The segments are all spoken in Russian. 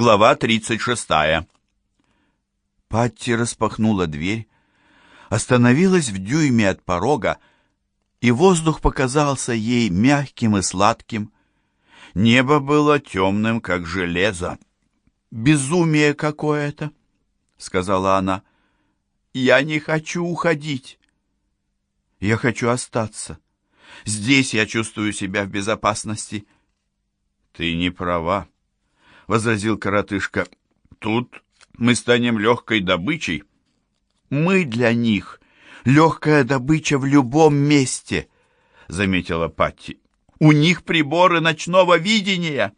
Глава 36. Патти распахнула дверь, остановилась в дюйме от порога, и воздух показался ей мягким и сладким. Небо было темным, как железо. «Безумие какое-то!» — сказала она. «Я не хочу уходить. Я хочу остаться. Здесь я чувствую себя в безопасности». «Ты не права», — возразил коротышка. «Тут мы станем легкой добычей». «Мы для них легкая добыча в любом месте», — заметила Патти. «У них приборы ночного видения».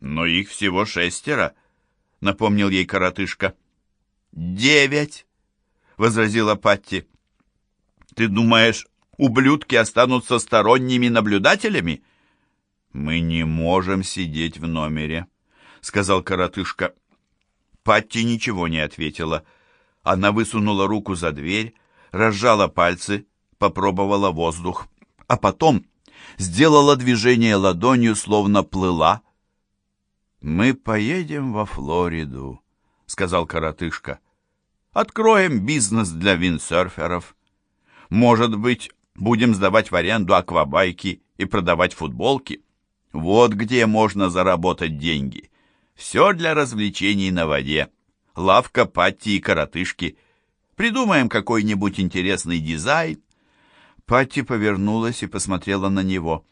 «Но их всего шестеро», — напомнил ей коротышка. «Девять», — возразила Патти. «Ты думаешь, ублюдки останутся сторонними наблюдателями?» «Мы не можем сидеть в номере», — сказал коротышка. Патти ничего не ответила. Она высунула руку за дверь, разжала пальцы, попробовала воздух, а потом сделала движение ладонью, словно плыла. «Мы поедем во Флориду», — сказал коротышка. «Откроем бизнес для виндсерферов. Может быть, будем сдавать в аренду аквабайки и продавать футболки. Вот где можно заработать деньги. Все для развлечений на воде. Лавка, патти и коротышки. Придумаем какой-нибудь интересный дизайн». Патти повернулась и посмотрела на него.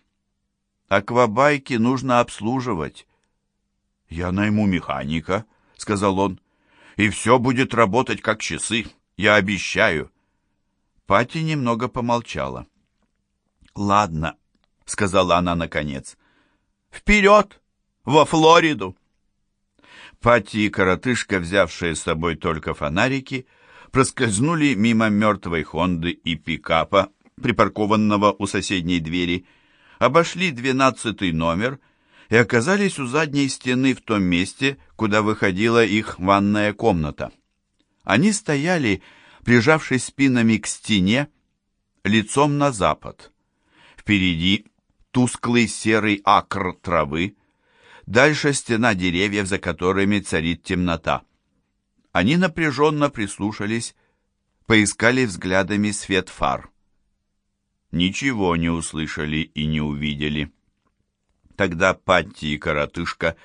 «Аквабайки нужно обслуживать». «Я найму механика», — сказал он и все будет работать как часы, я обещаю». Пати немного помолчала. «Ладно», — сказала она наконец. «Вперед! Во Флориду!» Пати и коротышка, взявшие с собой только фонарики, проскользнули мимо мертвой Хонды и пикапа, припаркованного у соседней двери, обошли двенадцатый номер и оказались у задней стены в том месте, куда выходила их ванная комната. Они стояли, прижавшись спинами к стене, лицом на запад. Впереди тусклый серый акр травы, дальше стена деревьев, за которыми царит темнота. Они напряженно прислушались, поискали взглядами свет фар. Ничего не услышали и не увидели. Тогда Патти и Коротышка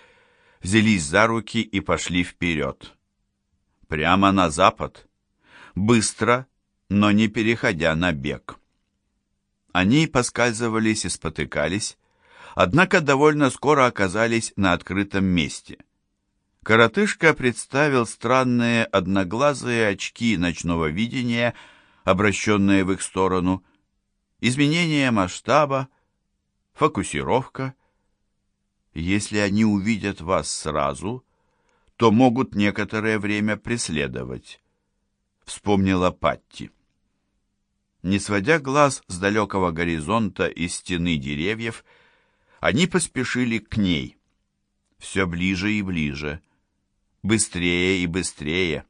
взялись за руки и пошли вперед. Прямо на запад. Быстро, но не переходя на бег. Они поскальзывались и спотыкались, однако довольно скоро оказались на открытом месте. Коротышка представил странные одноглазые очки ночного видения, обращенные в их сторону, изменение масштаба, фокусировка — если они увидят вас сразу, то могут некоторое время преследовать», — вспомнила Патти. Не сводя глаз с далекого горизонта и стены деревьев, они поспешили к ней. Все ближе и ближе, быстрее и быстрее.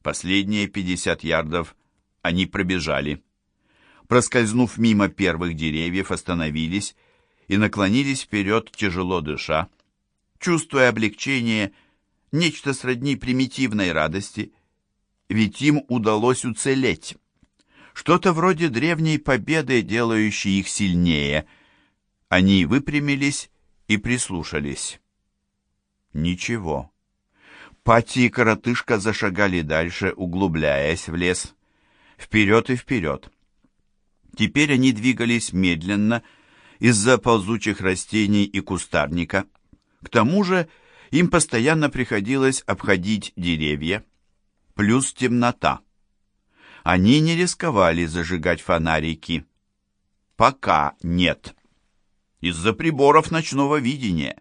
Последние пятьдесят ярдов они пробежали. Проскользнув мимо первых деревьев, остановились и наклонились вперед, тяжело дыша, чувствуя облегчение, нечто сродни примитивной радости, ведь им удалось уцелеть. Что-то вроде древней победы, делающей их сильнее. Они выпрямились и прислушались. Ничего. Пати и коротышка зашагали дальше, углубляясь в лес. Вперед и вперед. Теперь они двигались медленно, из-за ползучих растений и кустарника. К тому же им постоянно приходилось обходить деревья, плюс темнота. Они не рисковали зажигать фонарики. Пока нет. Из-за приборов ночного видения.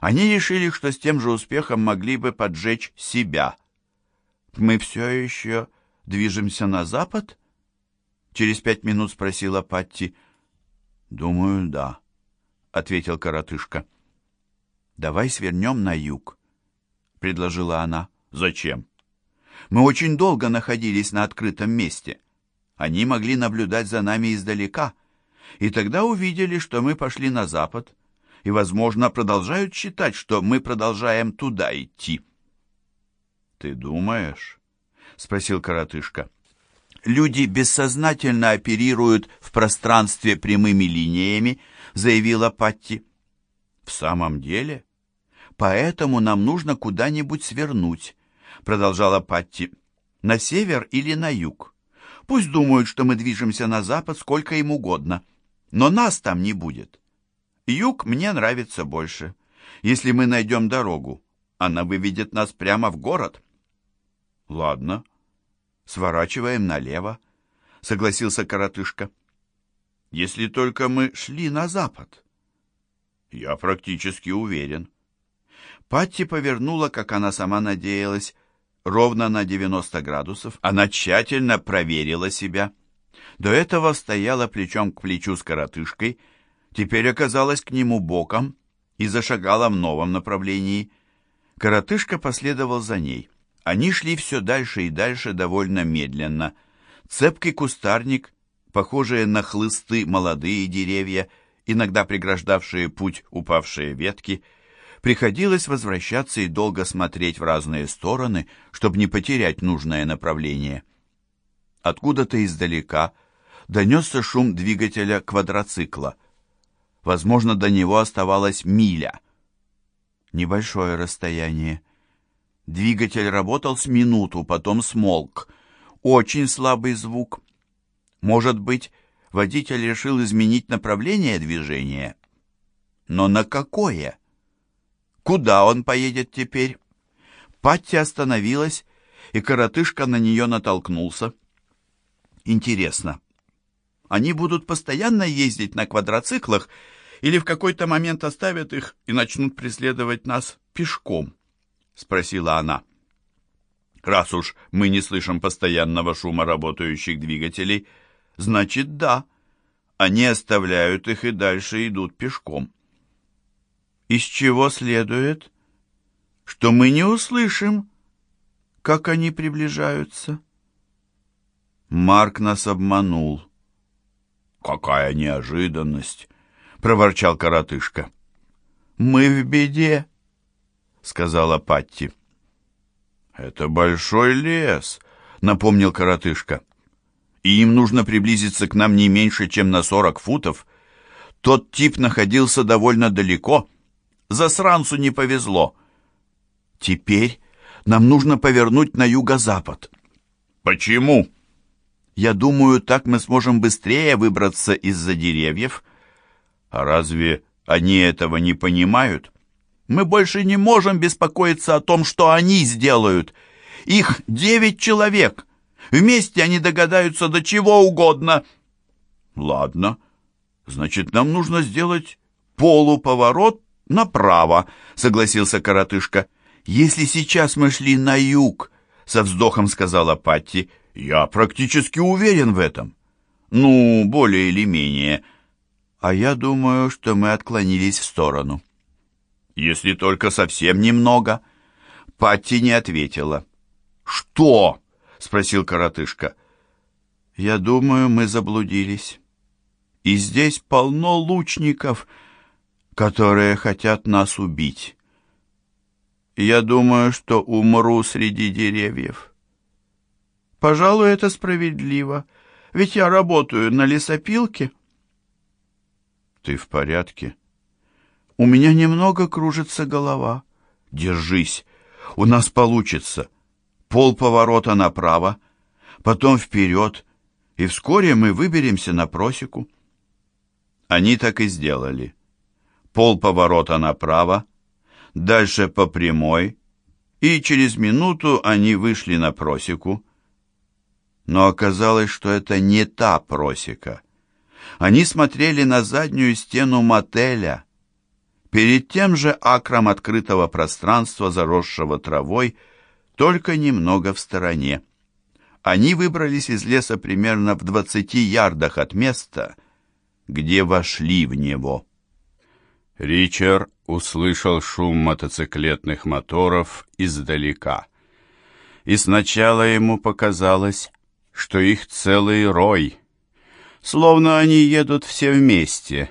Они решили, что с тем же успехом могли бы поджечь себя. «Мы все еще движемся на запад?» Через пять минут спросила Патти. «Думаю, да», — ответил коротышка. «Давай свернем на юг», — предложила она. «Зачем?» «Мы очень долго находились на открытом месте. Они могли наблюдать за нами издалека, и тогда увидели, что мы пошли на запад. и, возможно, продолжают считать, что мы продолжаем туда идти. «Ты думаешь?» — спросил коротышка. «Люди бессознательно оперируют в пространстве прямыми линиями», — заявила Патти. «В самом деле?» «Поэтому нам нужно куда-нибудь свернуть», — продолжала Патти. «На север или на юг. Пусть думают, что мы движемся на запад сколько им угодно, но нас там не будет. Юг мне нравится больше. Если мы найдем дорогу, она выведет нас прямо в город». «Ладно, сворачиваем налево», — согласился коротышка. «Если только мы шли на запад». «Я практически уверен». Патти повернула, как она сама надеялась, ровно на 90 градусов. Она тщательно проверила себя. До этого стояла плечом к плечу с коротышкой, теперь оказалась к нему боком и зашагала в новом направлении. Коротышка последовал за ней. Они шли все дальше и дальше довольно медленно. Цепкий кустарник, похожие на хлысты молодые деревья, иногда преграждавшие путь упавшие ветки, приходилось возвращаться и долго смотреть в разные стороны, чтобы не потерять нужное направление. Откуда-то издалека донесся шум двигателя квадроцикла. Возможно, до него оставалась миля. Небольшое расстояние. Двигатель работал с минуту, потом смолк. Очень слабый звук. Может быть, водитель решил изменить направление движения? Но на какое? Куда он поедет теперь? Патти остановилась, и коротышка на нее натолкнулся. Интересно, они будут постоянно ездить на квадроциклах или в какой-то момент оставят их и начнут преследовать нас пешком? спросила она. Раз уж мы не слышим постоянного шума работающих двигателей, значит, да, они оставляют их и дальше идут пешком. Из чего следует, что мы не услышим, как они приближаются. Марк нас обманул. «Какая неожиданность!» — проворчал коротышка. «Мы в беде!» сказала Патти. «Это большой лес», — напомнил коротышка. «И им нужно приблизиться к нам не меньше, чем на сорок футов. Тот тип находился довольно далеко. Засранцу не повезло. Теперь нам нужно повернуть на юго-запад». «Почему?» «Я думаю, так мы сможем быстрее выбраться из-за деревьев». «А разве они этого не понимают?» Мы больше не можем беспокоиться о том, что они сделают. Их девять человек. Вместе они догадаются до чего угодно. Ладно, значит, нам нужно сделать полуповорот направо, согласился коротышка. Если сейчас мы шли на юг, со вздохом сказала Патти, я практически уверен в этом. Ну, более или менее. А я думаю, что мы отклонились в сторону если только совсем немного». Патти не ответила. «Что?» — спросил коротышка. «Я думаю, мы заблудились. И здесь полно лучников, которые хотят нас убить. Я думаю, что умру среди деревьев. Пожалуй, это справедливо, ведь я работаю на лесопилке». «Ты в порядке?» У меня немного кружится голова. Держись, у нас получится. Пол поворота направо, потом вперед, и вскоре мы выберемся на просеку. Они так и сделали. Пол поворота направо, дальше по прямой, и через минуту они вышли на просеку. Но оказалось, что это не та просека. Они смотрели на заднюю стену мотеля — Перед тем же акром открытого пространства, заросшего травой, только немного в стороне. Они выбрались из леса примерно в двадцати ярдах от места, где вошли в него. Ричард услышал шум мотоциклетных моторов издалека. И сначала ему показалось, что их целый рой, словно они едут все вместе,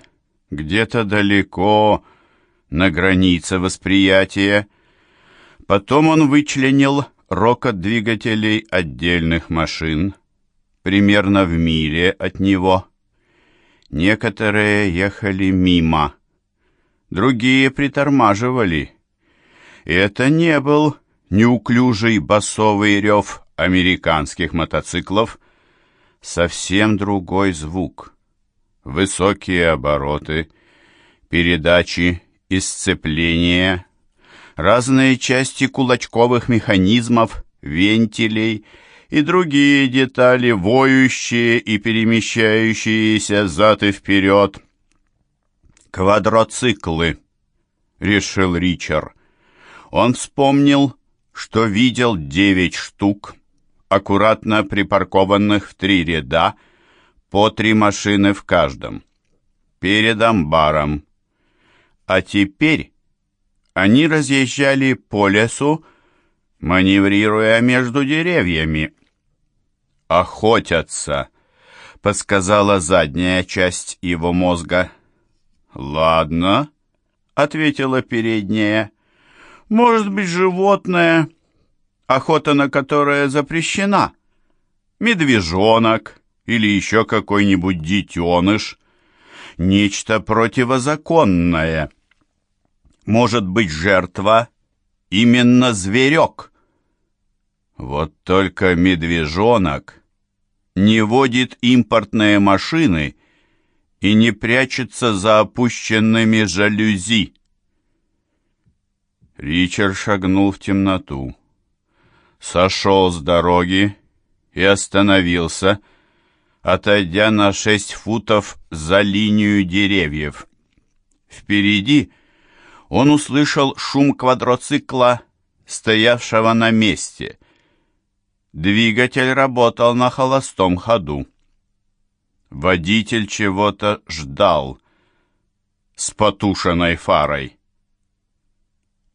где-то далеко, на границе восприятия. Потом он вычленил рокот двигателей отдельных машин, примерно в миле от него. Некоторые ехали мимо, другие притормаживали. И это не был неуклюжий басовый рев американских мотоциклов, совсем другой звук. Высокие обороты, передачи и сцепления, разные части кулачковых механизмов, вентилей и другие детали, воющие и перемещающиеся зад и вперед. «Квадроциклы», — решил Ричард. Он вспомнил, что видел девять штук, аккуратно припаркованных в три ряда, по три машины в каждом, перед амбаром. А теперь они разъезжали по лесу, маневрируя между деревьями. «Охотятся», — подсказала задняя часть его мозга. «Ладно», — ответила передняя. «Может быть, животное, охота на которое запрещена. Медвежонок или еще какой-нибудь детеныш. Нечто противозаконное. Может быть, жертва именно зверек. Вот только медвежонок не водит импортные машины и не прячется за опущенными жалюзи. Ричард шагнул в темноту сошел с дороги и остановился, отойдя на шесть футов за линию деревьев. Впереди он услышал шум квадроцикла, стоявшего на месте. Двигатель работал на холостом ходу. Водитель чего-то ждал с потушенной фарой.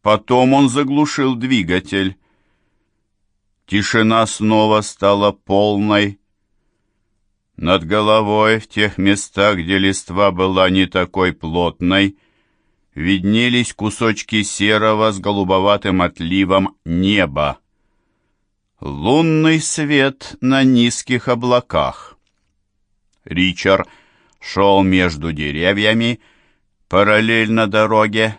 Потом он заглушил двигатель, Тишина снова стала полной. Над головой, в тех местах, где листва была не такой плотной, виднелись кусочки серого с голубоватым отливом неба. Лунный свет на низких облаках. Ричард шел между деревьями, параллельно дороге,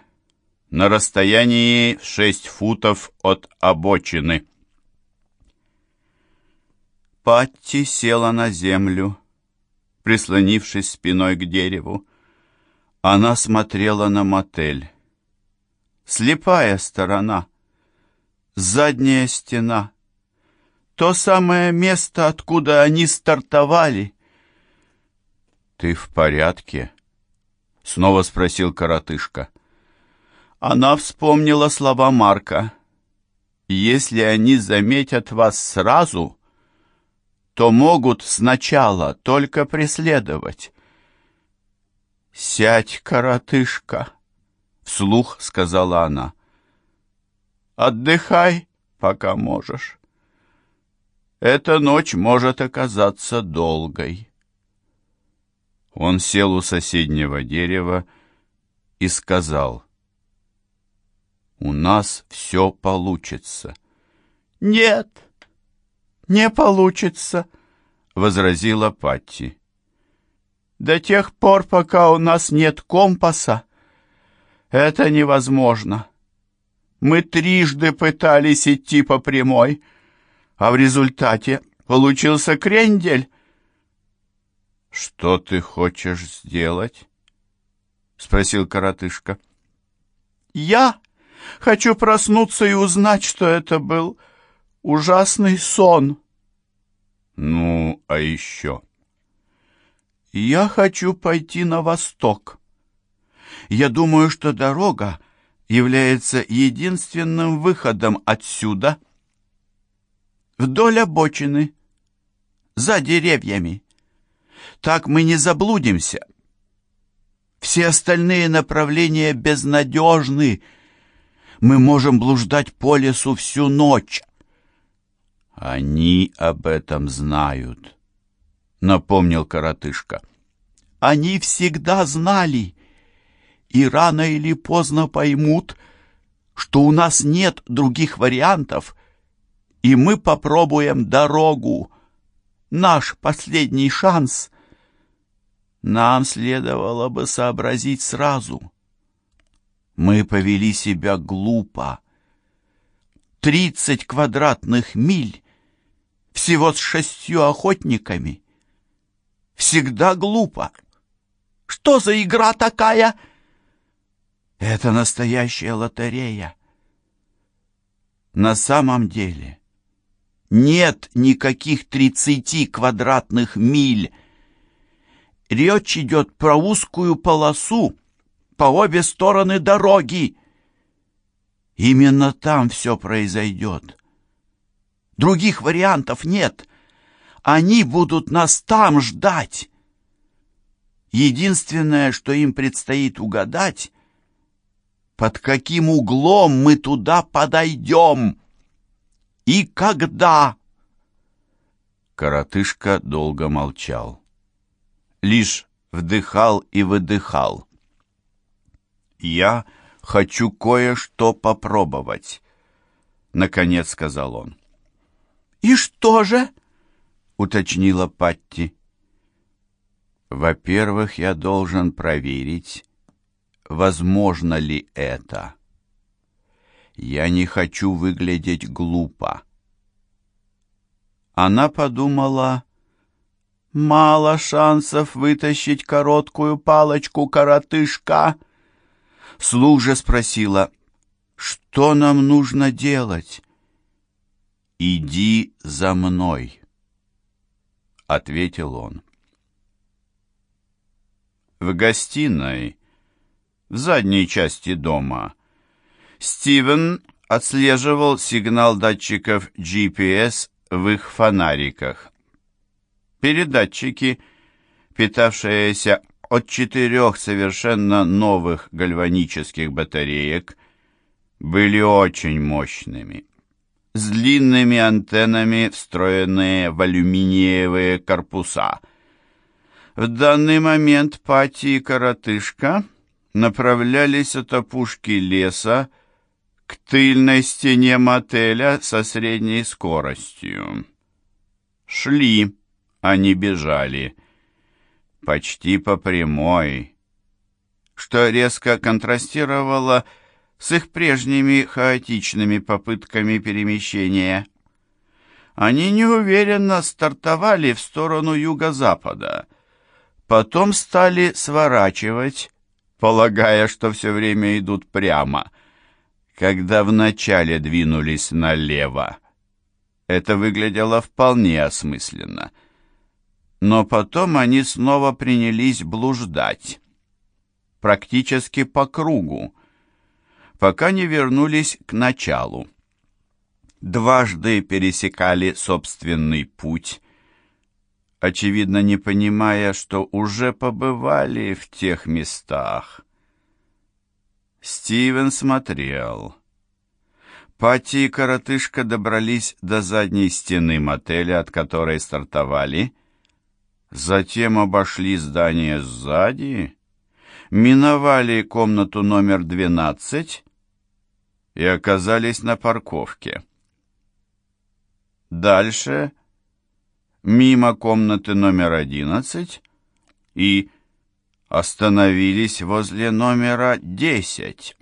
на расстоянии шесть футов от обочины. Патти села на землю, прислонившись спиной к дереву. Она смотрела на мотель. Слепая сторона, задняя стена, то самое место, откуда они стартовали. «Ты в порядке?» — снова спросил коротышка. Она вспомнила слова Марка. «Если они заметят вас сразу...» то могут сначала только преследовать. «Сядь, коротышка!» — вслух сказала она. «Отдыхай, пока можешь. Эта ночь может оказаться долгой». Он сел у соседнего дерева и сказал, «У нас все получится». «Нет!» «Не получится», — возразила Патти. «До тех пор, пока у нас нет компаса, это невозможно. Мы трижды пытались идти по прямой, а в результате получился крендель». «Что ты хочешь сделать?» — спросил коротышка. «Я хочу проснуться и узнать, что это был ужасный сон. Ну, а еще? Я хочу пойти на восток. Я думаю, что дорога является единственным выходом отсюда. Вдоль обочины, за деревьями. Так мы не заблудимся. Все остальные направления безнадежны. Мы можем блуждать по лесу всю ночь. «Они об этом знают», — напомнил коротышка. «Они всегда знали. и рано или поздно поймут, что у нас нет других вариантов, и мы попробуем дорогу. Наш последний шанс. Нам следовало бы сообразить сразу. Мы повели себя глупо. Тридцать квадратных миль всего с шестью охотниками. Всегда глупо. Что за игра такая? Это настоящая лотерея. На самом деле нет никаких тридцати квадратных миль. Речь идет про узкую полосу по обе стороны дороги. Именно там все произойдет. Других вариантов нет. Они будут нас там ждать. Единственное, что им предстоит угадать, под каким углом мы туда подойдем и когда. Коротышка долго молчал. Лишь вдыхал и выдыхал. «Я хочу кое-что попробовать», — наконец сказал он. «И что же?» — уточнила Патти. «Во-первых, я должен проверить, возможно ли это. Я не хочу выглядеть глупо». Она подумала, «Мало шансов вытащить короткую палочку-коротышка». Слух же спросила, «Что нам нужно делать?» «Иди за мной», — ответил он. В гостиной, в задней части дома, Стивен отслеживал сигнал датчиков GPS в их фонариках. Передатчики, питавшиеся от четырех совершенно новых гальванических батареек, были очень мощными с длинными антеннами, встроенные в алюминиевые корпуса. В данный момент Пати и Коротышка направлялись от опушки леса к тыльной стене мотеля со средней скоростью. Шли, не бежали, почти по прямой, что резко контрастировало с с их прежними хаотичными попытками перемещения. Они неуверенно стартовали в сторону юго-запада, потом стали сворачивать, полагая, что все время идут прямо, когда вначале двинулись налево. Это выглядело вполне осмысленно. Но потом они снова принялись блуждать, практически по кругу, пока не вернулись к началу. Дважды пересекали собственный путь, очевидно не понимая, что уже побывали в тех местах. Стивен смотрел. Пати и коротышка добрались до задней стены мотеля, от которой стартовали, затем обошли здание сзади, миновали комнату номер двенадцать и оказались на парковке. Дальше, мимо комнаты номер одиннадцать, и остановились возле номера десять.